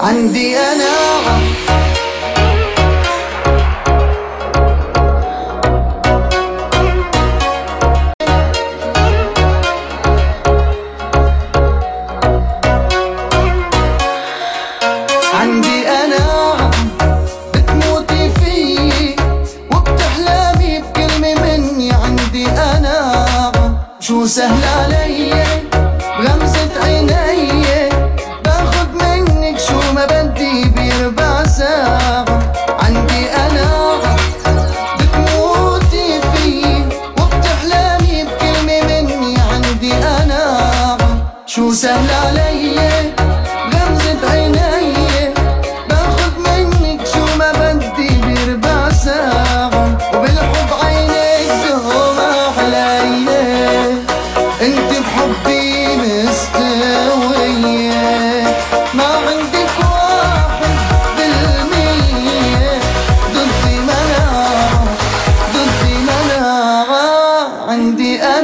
عندي أنا عندي أنا بتموتي فيي وبتحلمي بكلمة مني. عندي أنا شو سهل علي؟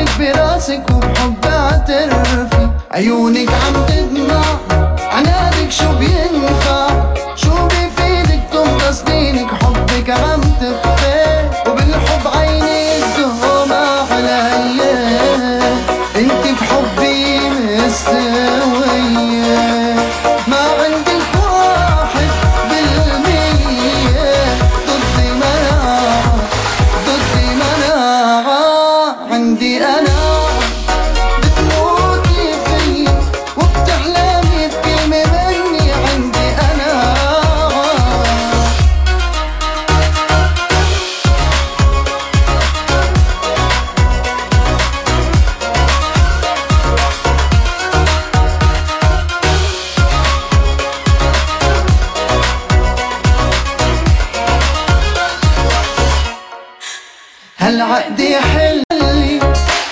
عقلاتك براسك وبحب اعترفي عيونك عم تدمع عنادك شو بينفع هالعقد يحلي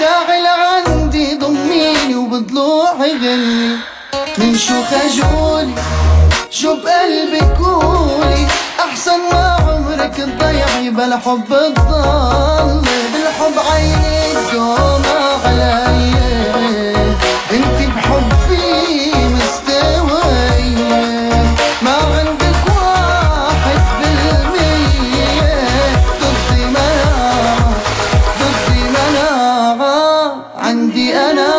تعال عندي ضميني وبضلوعي غلي. من شو خجولي؟ شو بقلبك قولي؟ أحسن ما عمرك تضيعي بلا حب تضل بالحب عينك دوم علي عندي أنا.